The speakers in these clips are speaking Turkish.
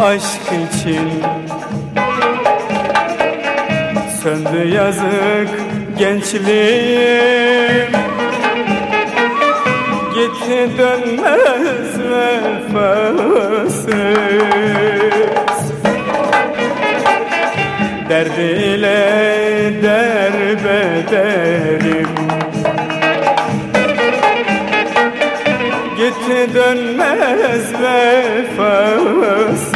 Aşk için. Söndü yazık gençliğim. Gitti dönmez vefasız. Derdiyle Gitti dönmez vefasız.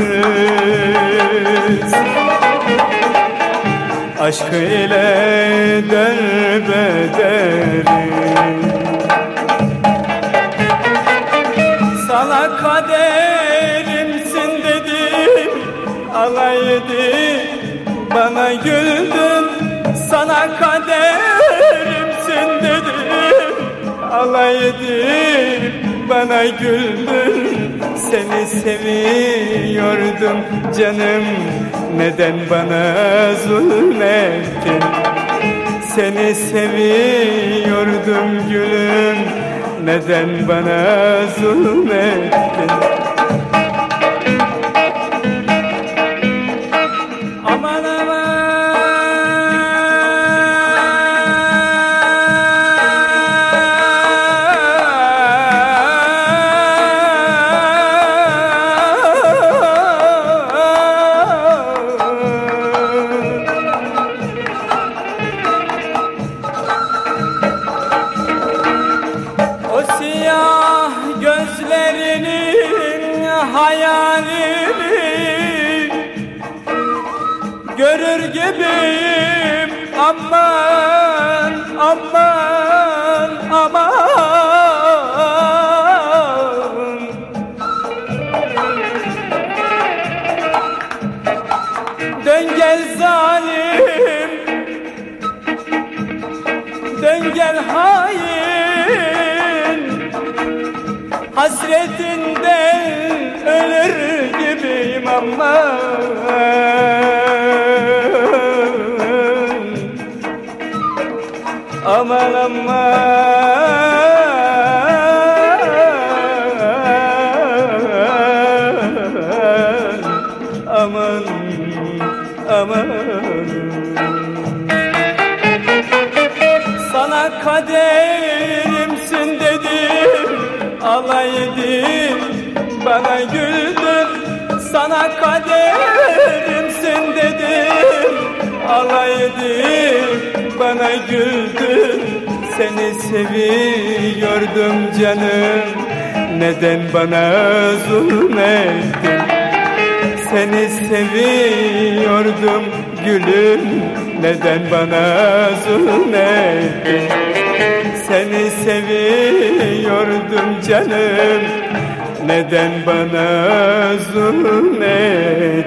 Aşk ile derbederim Sana kaderimsin dedim Alay edip bana güldün. Sana kaderimsin dedim Alay edip bana güldün. Seni seviyordum canım. Neden bana zulmettin? Seni seviyordum gülüm. Neden bana zulmettin hayalini Görür gibiyim. Aman aman aman. Dön gel zalim. Dön gel hain. Hasretinden aman Aman. Aman Aman. Aman sana kaderimsin dedim Alay edip bana güldün Sana kaderimsin dedim Alay edip bana güldün. Seni seviyordum canım Neden bana zulmettin? Seni seviyordum gülüm Neden bana zulmettin? Seni seviyordum canım Neden bana zulmettin